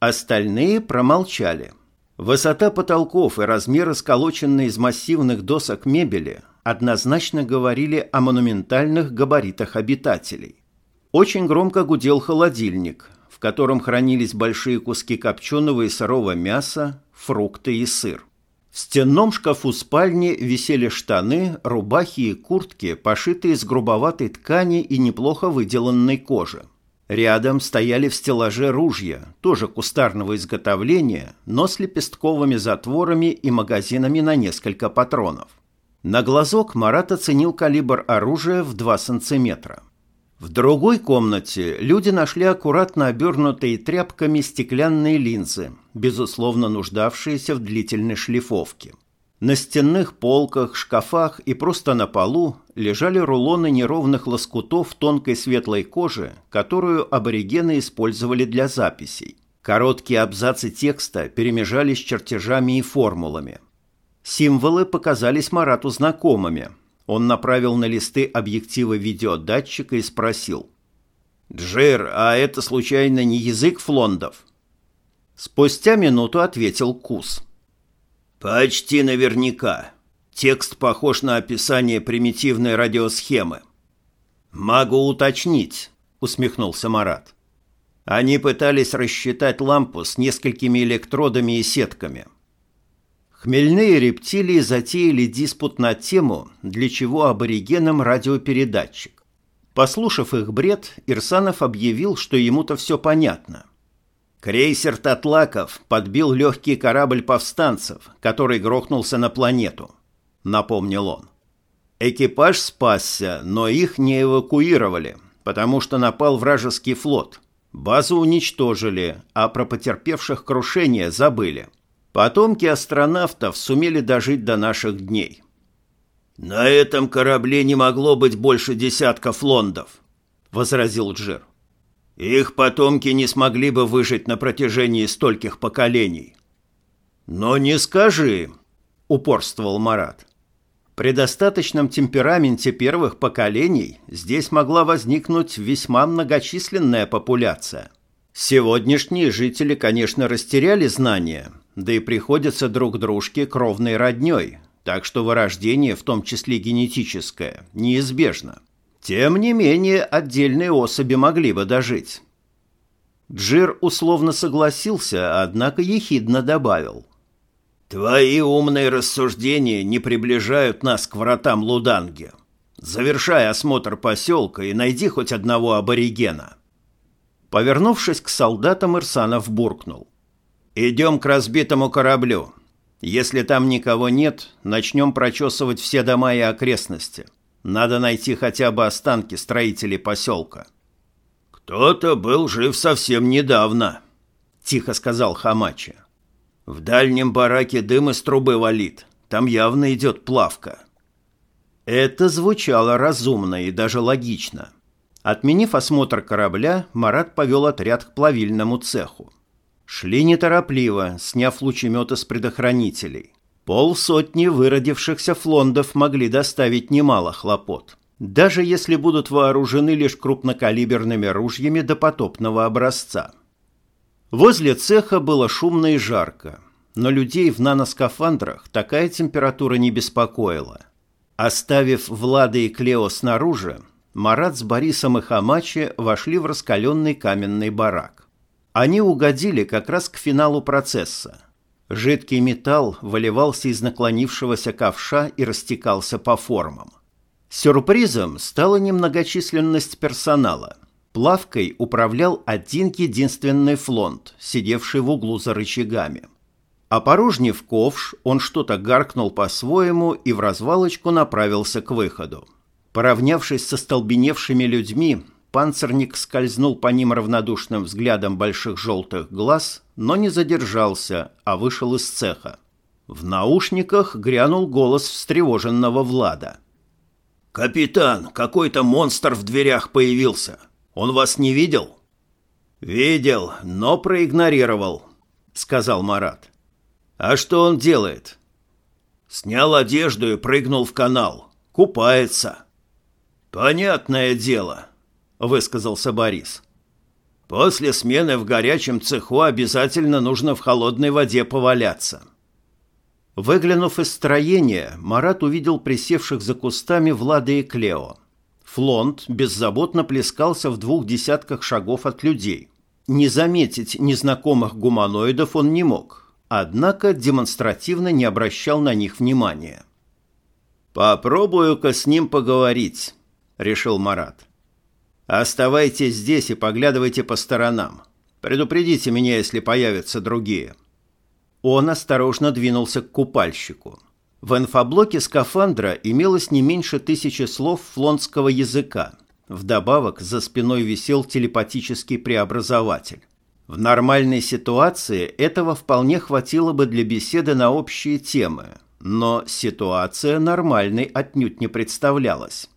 Остальные промолчали. Высота потолков и размеры сколоченной из массивных досок мебели однозначно говорили о монументальных габаритах обитателей. Очень громко гудел холодильник, в котором хранились большие куски копченого и сырого мяса, фрукты и сыр. В стенном шкафу спальни висели штаны, рубахи и куртки, пошитые из грубоватой ткани и неплохо выделанной кожи. Рядом стояли в стеллаже ружья, тоже кустарного изготовления, но с лепестковыми затворами и магазинами на несколько патронов. На глазок Марат оценил калибр оружия в 2 сантиметра. В другой комнате люди нашли аккуратно обернутые тряпками стеклянные линзы, безусловно нуждавшиеся в длительной шлифовке. На стенных полках, шкафах и просто на полу лежали рулоны неровных лоскутов тонкой светлой кожи, которую аборигены использовали для записей. Короткие абзацы текста перемежались чертежами и формулами. Символы показались Марату знакомыми – он направил на листы объективы видеодатчика и спросил. «Джир, а это случайно не язык флондов?» Спустя минуту ответил Кус. «Почти наверняка. Текст похож на описание примитивной радиосхемы». «Могу уточнить», — усмехнулся Марат. Они пытались рассчитать лампу с несколькими электродами и сетками — Хмельные рептилии затеяли диспут на тему, для чего аборигенам радиопередатчик. Послушав их бред, Ирсанов объявил, что ему-то все понятно. Крейсер Татлаков подбил легкий корабль повстанцев, который грохнулся на планету, напомнил он. Экипаж спасся, но их не эвакуировали, потому что напал вражеский флот. Базу уничтожили, а про потерпевших крушение забыли. Потомки астронавтов сумели дожить до наших дней. «На этом корабле не могло быть больше десятков лондов», — возразил Джир. «Их потомки не смогли бы выжить на протяжении стольких поколений». «Но не скажи», — упорствовал Марат. При достаточном темпераменте первых поколений здесь могла возникнуть весьма многочисленная популяция. Сегодняшние жители, конечно, растеряли знания, да и приходятся друг дружке кровной роднёй, так что вырождение, в том числе генетическое, неизбежно. Тем не менее, отдельные особи могли бы дожить. Джир условно согласился, однако ехидно добавил. «Твои умные рассуждения не приближают нас к вратам Луданги. Завершай осмотр поселка и найди хоть одного аборигена». Повернувшись к солдатам, Ирсанов буркнул. «Идем к разбитому кораблю. Если там никого нет, начнем прочесывать все дома и окрестности. Надо найти хотя бы останки строителей поселка». «Кто-то был жив совсем недавно», — тихо сказал Хамачи. «В дальнем бараке дым из трубы валит. Там явно идет плавка». Это звучало разумно и даже логично. Отменив осмотр корабля, Марат повел отряд к плавильному цеху. Шли неторопливо, сняв лучеметы с предохранителей. Полсотни выродившихся флондов могли доставить немало хлопот, даже если будут вооружены лишь крупнокалиберными ружьями допотопного образца. Возле цеха было шумно и жарко, но людей в наноскафандрах такая температура не беспокоила. Оставив Влада и Клео снаружи, Марат с Борисом и Хамачи вошли в раскаленный каменный барак. Они угодили как раз к финалу процесса. Жидкий металл выливался из наклонившегося ковша и растекался по формам. Сюрпризом стала немногочисленность персонала. Плавкой управлял один единственный флонт, сидевший в углу за рычагами. Опорожнив ковш, он что-то гаркнул по-своему и в развалочку направился к выходу. Поравнявшись со столбеневшими людьми, панцирник скользнул по ним равнодушным взглядом больших желтых глаз, но не задержался, а вышел из цеха. В наушниках грянул голос встревоженного Влада. «Капитан, какой-то монстр в дверях появился. Он вас не видел?» «Видел, но проигнорировал», — сказал Марат. «А что он делает?» «Снял одежду и прыгнул в канал. Купается». «Понятное дело», — высказался Борис. «После смены в горячем цеху обязательно нужно в холодной воде поваляться». Выглянув из строения, Марат увидел присевших за кустами Влада и Клео. Флонт беззаботно плескался в двух десятках шагов от людей. Не заметить незнакомых гуманоидов он не мог, однако демонстративно не обращал на них внимания. «Попробую-ка с ним поговорить», решил Марат. Оставайтесь здесь и поглядывайте по сторонам. Предупредите меня, если появятся другие. Он осторожно двинулся к купальщику. В инфоблоке скафандра имелось не меньше тысячи слов флонского языка. Вдобавок за спиной висел телепатический преобразователь. В нормальной ситуации этого вполне хватило бы для беседы на общие темы, но ситуация нормальной отнюдь не представлялась.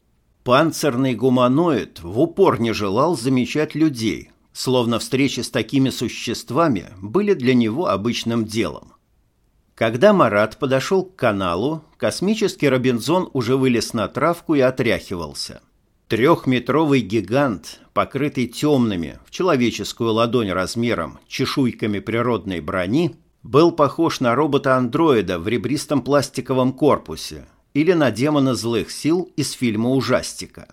Панцирный гуманоид в упор не желал замечать людей, словно встречи с такими существами были для него обычным делом. Когда Марат подошел к каналу, космический Робинзон уже вылез на травку и отряхивался. Трехметровый гигант, покрытый темными, в человеческую ладонь размером, чешуйками природной брони, был похож на робота-андроида в ребристом пластиковом корпусе, или на демона злых сил из фильма «Ужастика».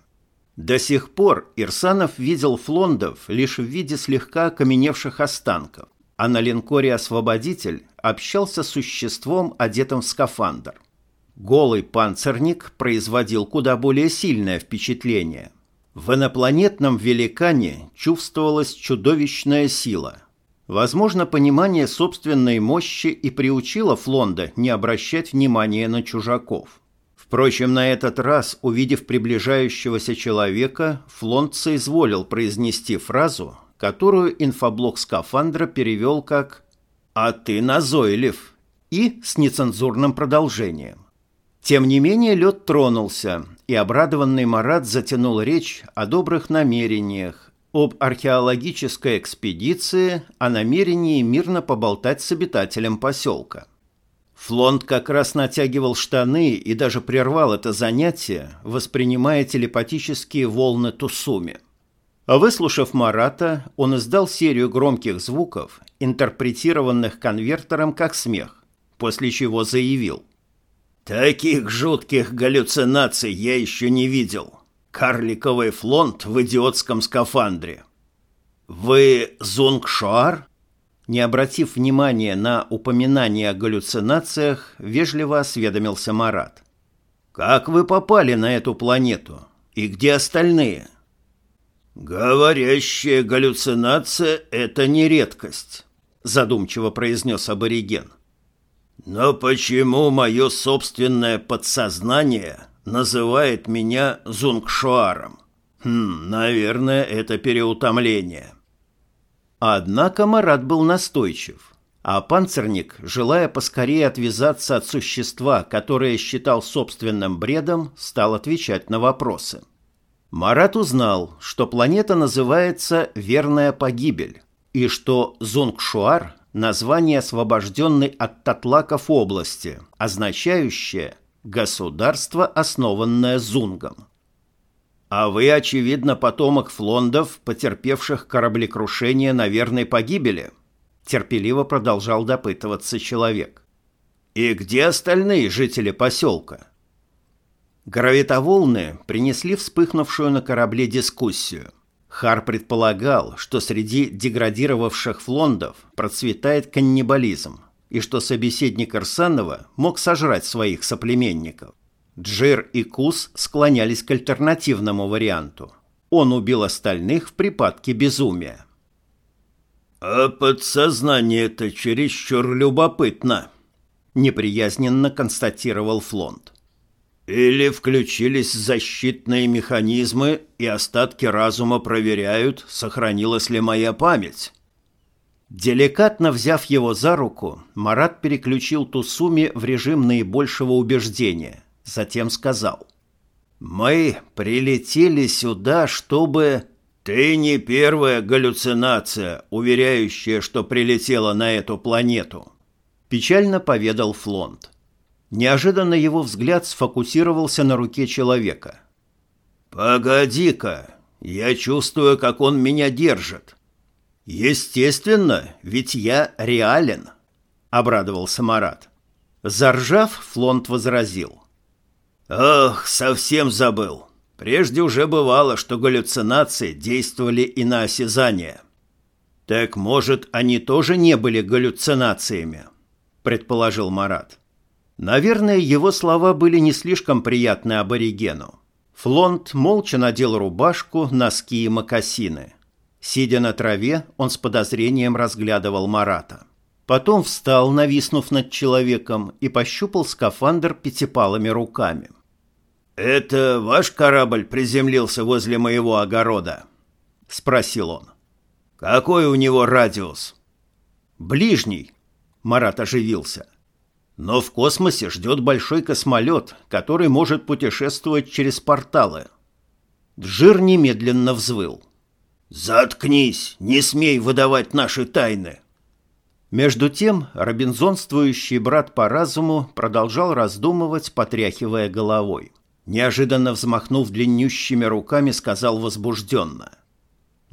До сих пор Ирсанов видел флондов лишь в виде слегка окаменевших останков, а на линкоре «Освободитель» общался с существом, одетым в скафандр. Голый панцирник производил куда более сильное впечатление. В инопланетном великане чувствовалась чудовищная сила. Возможно, понимание собственной мощи и приучило Флонда не обращать внимания на чужаков. Впрочем, на этот раз, увидев приближающегося человека, Флонт соизволил произнести фразу, которую инфоблок скафандра перевел как «А ты назойлив» и с нецензурным продолжением. Тем не менее лед тронулся, и обрадованный Марат затянул речь о добрых намерениях, об археологической экспедиции, о намерении мирно поболтать с обитателем поселка. Флонт как раз натягивал штаны и даже прервал это занятие, воспринимая телепатические волны Тусуми. А выслушав Марата, он издал серию громких звуков, интерпретированных конвертером как смех, после чего заявил. «Таких жутких галлюцинаций я еще не видел. Карликовый флонт в идиотском скафандре». «Вы Зунгшуар?» Не обратив внимания на упоминание о галлюцинациях, вежливо осведомился Марат. «Как вы попали на эту планету? И где остальные?» «Говорящая галлюцинация — это не редкость», — задумчиво произнес абориген. «Но почему мое собственное подсознание называет меня Зунгшуаром? Хм, наверное, это переутомление». Однако Марат был настойчив, а панцирник, желая поскорее отвязаться от существа, которое считал собственным бредом, стал отвечать на вопросы. Марат узнал, что планета называется «Верная погибель» и что Зунгшуар – название освобожденной от татлаков области, означающее «государство, основанное Зунгом». А вы, очевидно, потомок флондов, потерпевших кораблекрушение на верной погибели? Терпеливо продолжал допытываться человек. И где остальные жители поселка? Гравитоволны принесли вспыхнувшую на корабле дискуссию. Хар предполагал, что среди деградировавших флондов процветает каннибализм, и что собеседник Арсанова мог сожрать своих соплеменников. Джир и Кус склонялись к альтернативному варианту. Он убил остальных в припадке безумия. «А подсознание-то чересчур любопытно», — неприязненно констатировал Флонт. «Или включились защитные механизмы, и остатки разума проверяют, сохранилась ли моя память». Деликатно взяв его за руку, Марат переключил Тусуми в режим наибольшего убеждения — Затем сказал. «Мы прилетели сюда, чтобы...» «Ты не первая галлюцинация, уверяющая, что прилетела на эту планету», — печально поведал Флонт. Неожиданно его взгляд сфокусировался на руке человека. «Погоди-ка, я чувствую, как он меня держит». «Естественно, ведь я реален», — обрадовался Марат. Заржав, Флонт возразил. «Ох, совсем забыл. Прежде уже бывало, что галлюцинации действовали и на осязание». «Так, может, они тоже не были галлюцинациями?» – предположил Марат. Наверное, его слова были не слишком приятны аборигену. Флонт молча надел рубашку, носки и мокасины. Сидя на траве, он с подозрением разглядывал Марата. Потом встал, нависнув над человеком, и пощупал скафандр пятипалыми руками. «Это ваш корабль приземлился возле моего огорода?» — спросил он. «Какой у него радиус?» «Ближний», — Марат оживился. «Но в космосе ждет большой космолет, который может путешествовать через порталы». Джир немедленно взвыл. «Заткнись! Не смей выдавать наши тайны!» Между тем, робинзонствующий брат по разуму продолжал раздумывать, потряхивая головой. Неожиданно взмахнув длиннющими руками, сказал возбужденно.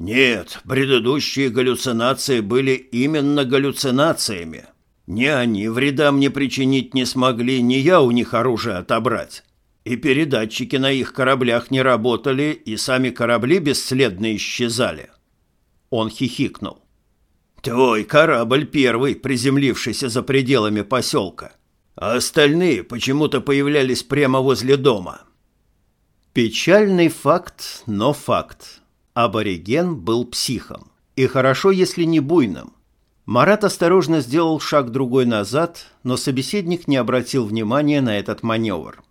«Нет, предыдущие галлюцинации были именно галлюцинациями. Ни они вреда мне причинить не смогли, ни я у них оружие отобрать. И передатчики на их кораблях не работали, и сами корабли бесследно исчезали». Он хихикнул. «Твой корабль первый, приземлившийся за пределами поселка а остальные почему-то появлялись прямо возле дома. Печальный факт, но факт. Абориген был психом. И хорошо, если не буйным. Марат осторожно сделал шаг другой назад, но собеседник не обратил внимания на этот маневр.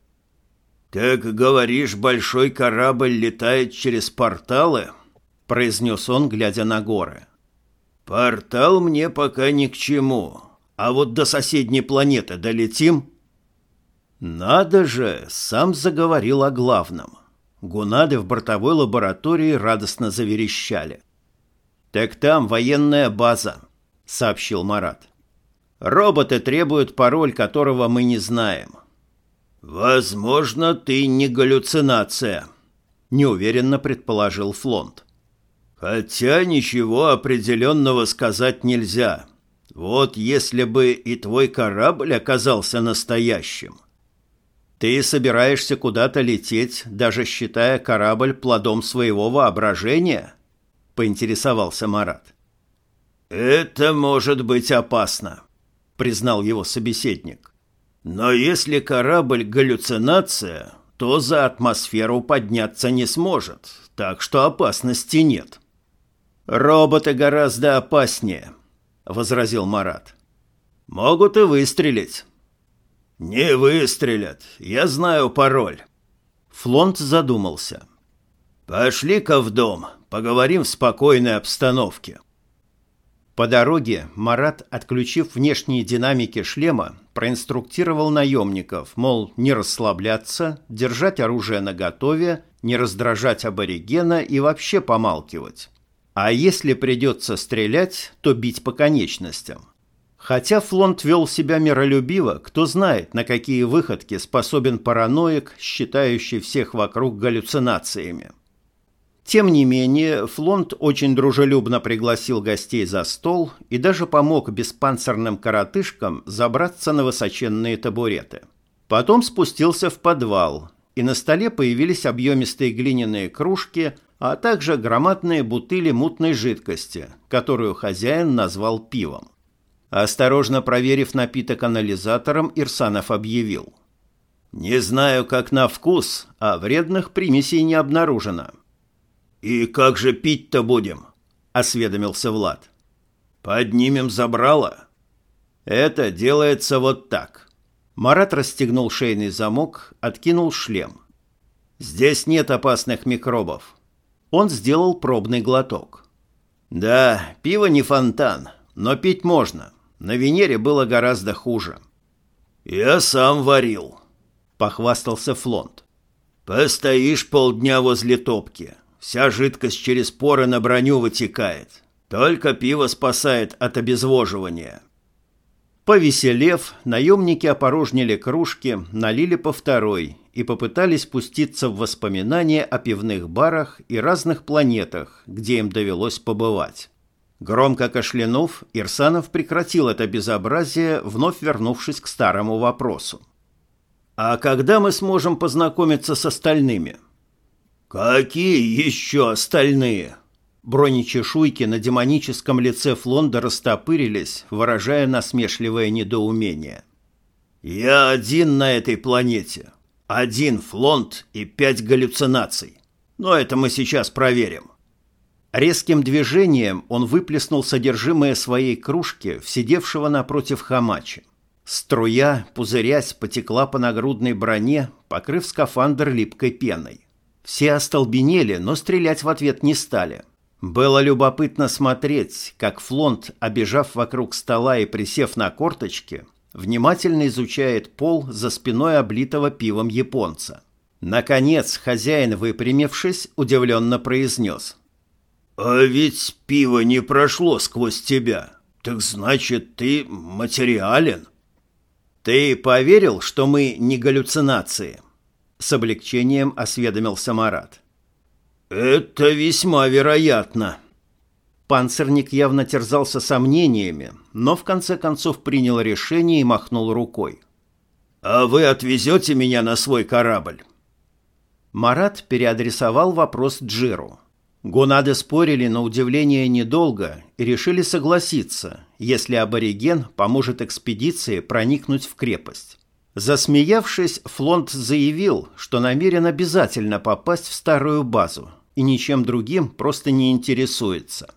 «Как говоришь, большой корабль летает через порталы?» – произнес он, глядя на горы. «Портал мне пока ни к чему. А вот до соседней планеты долетим?» «Надо же!» — сам заговорил о главном. Гунады в бортовой лаборатории радостно заверещали. «Так там военная база», — сообщил Марат. Роботы требуют пароль, которого мы не знаем. Возможно, ты не галлюцинация, неуверенно предположил Флонт. Хотя ничего определенного сказать нельзя. Вот если бы и твой корабль оказался настоящим. Ты собираешься куда-то лететь, даже считая корабль плодом своего воображения? Поинтересовался Марат. Это может быть опасно, признал его собеседник. Но если корабль галлюцинация, то за атмосферу подняться не сможет, так что опасности нет. Роботы гораздо опаснее, возразил Марат. Могут и выстрелить. Не выстрелят, я знаю пароль. Флонт задумался. Пошли-ка в дом, поговорим в спокойной обстановке. По дороге Марат, отключив внешние динамики шлема, проинструктировал наемников, мол, не расслабляться, держать оружие наготове, не раздражать аборигена и вообще помалкивать. А если придется стрелять, то бить по конечностям. Хотя Флонт вел себя миролюбиво, кто знает, на какие выходки способен параноик, считающий всех вокруг галлюцинациями. Тем не менее, Флонт очень дружелюбно пригласил гостей за стол и даже помог беспанцирным коротышкам забраться на высоченные табуреты. Потом спустился в подвал, и на столе появились объемистые глиняные кружки – а также громадные бутыли мутной жидкости, которую хозяин назвал пивом. Осторожно проверив напиток анализатором, Ирсанов объявил. «Не знаю, как на вкус, а вредных примесей не обнаружено». «И как же пить-то будем?» – осведомился Влад. «Поднимем забрало?» «Это делается вот так». Марат расстегнул шейный замок, откинул шлем. «Здесь нет опасных микробов. Он сделал пробный глоток. «Да, пиво не фонтан, но пить можно. На Венере было гораздо хуже». «Я сам варил», — похвастался Флонт. «Постоишь полдня возле топки. Вся жидкость через поры на броню вытекает. Только пиво спасает от обезвоживания». Повеселев, наемники опорожнили кружки, налили по второй и попытались спуститься в воспоминания о пивных барах и разных планетах, где им довелось побывать. Громко кашлянув, Ирсанов прекратил это безобразие, вновь вернувшись к старому вопросу. «А когда мы сможем познакомиться с остальными?» «Какие еще остальные?» Бронечешуйки на демоническом лице Флонда растопырились, выражая насмешливое недоумение. «Я один на этой планете. Один Флонд и пять галлюцинаций. Но это мы сейчас проверим». Резким движением он выплеснул содержимое своей кружки в сидевшего напротив Хамачи. Струя, пузырясь, потекла по нагрудной броне, покрыв скафандр липкой пеной. Все остолбенели, но стрелять в ответ не стали – было любопытно смотреть, как Флонт, обежав вокруг стола и присев на корточки, внимательно изучает пол за спиной облитого пивом японца. Наконец, хозяин, выпрямившись, удивленно произнес. «А ведь пиво не прошло сквозь тебя. Так значит, ты материален?» «Ты поверил, что мы не галлюцинации?» С облегчением осведомился Марат. «Это весьма вероятно». Панцирник явно терзался сомнениями, но в конце концов принял решение и махнул рукой. «А вы отвезете меня на свой корабль?» Марат переадресовал вопрос Джиру. Гонады спорили на удивление недолго и решили согласиться, если абориген поможет экспедиции проникнуть в крепость. Засмеявшись, Флонт заявил, что намерен обязательно попасть в старую базу, и ничем другим просто не интересуется.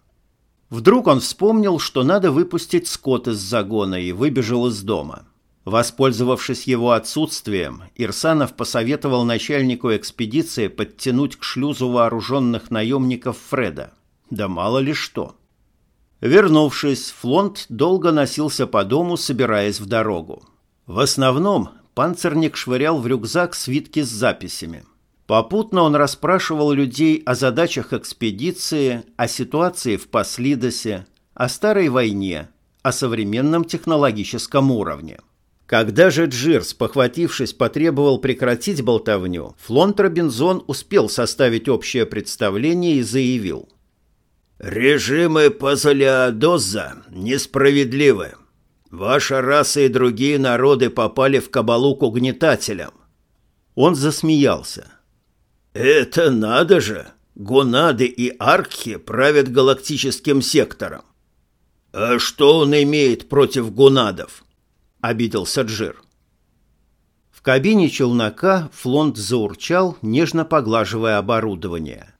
Вдруг он вспомнил, что надо выпустить скот из загона и выбежал из дома. Воспользовавшись его отсутствием, Ирсанов посоветовал начальнику экспедиции подтянуть к шлюзу вооруженных наемников Фреда. Да мало ли что. Вернувшись, Флонт долго носился по дому, собираясь в дорогу. В основном панцирник швырял в рюкзак свитки с записями. Попутно он расспрашивал людей о задачах экспедиции, о ситуации в Паслидосе, о старой войне, о современном технологическом уровне. Когда же Джирс, похватившись, потребовал прекратить болтовню, Флонт Робинзон успел составить общее представление и заявил. «Режимы Пазалиадоза несправедливы. Ваша раса и другие народы попали в кабалу к угнетателям». Он засмеялся. «Это надо же! Гонады и архи правят галактическим сектором. А что он имеет против гонадов?» — обиделся Джир. В кабине челнока Флонт заурчал, нежно поглаживая оборудование.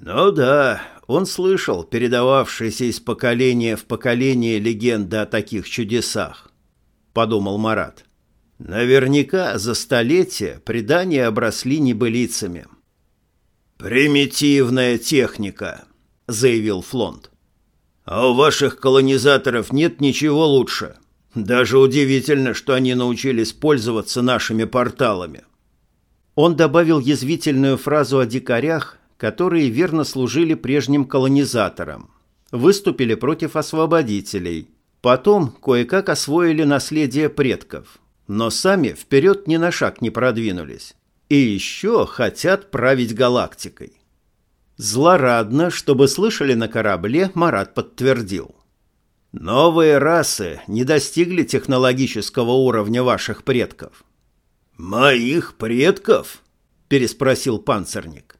«Ну да, он слышал передававшиеся из поколения в поколение легенды о таких чудесах», — подумал Марат. «Наверняка за столетия предания обросли небылицами». «Примитивная техника», — заявил Флонт. «А у ваших колонизаторов нет ничего лучше». Даже удивительно, что они научились пользоваться нашими порталами. Он добавил язвительную фразу о дикарях, которые верно служили прежним колонизаторам, выступили против освободителей, потом кое-как освоили наследие предков, но сами вперед ни на шаг не продвинулись. И еще хотят править галактикой. Злорадно, чтобы слышали на корабле, Марат подтвердил – Новые расы не достигли технологического уровня ваших предков. Моих предков? переспросил панцирник.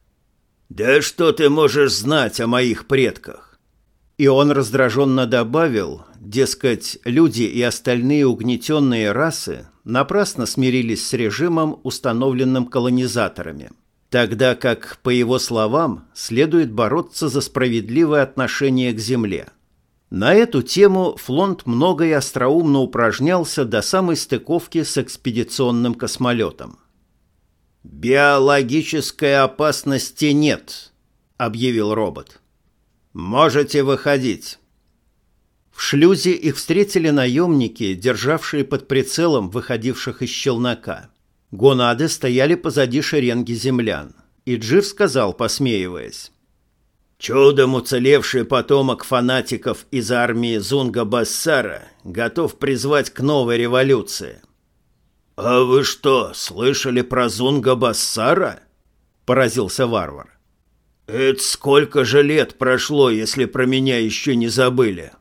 Да что ты можешь знать о моих предках? И он раздраженно добавил, дескать, люди и остальные угнетенные расы напрасно смирились с режимом, установленным колонизаторами, тогда как, по его словам, следует бороться за справедливое отношение к Земле – на эту тему Флонт много и остроумно упражнялся до самой стыковки с экспедиционным космолетом. «Биологической опасности нет», — объявил робот. «Можете выходить». В шлюзе их встретили наемники, державшие под прицелом выходивших из челнока. Гонады стояли позади шеренги землян. И Джир сказал, посмеиваясь. Чудом уцелевший потомок фанатиков из армии Зунга Бассара готов призвать к новой революции. «А вы что, слышали про Зунга Бассара?» – поразился варвар. «Это сколько же лет прошло, если про меня еще не забыли?»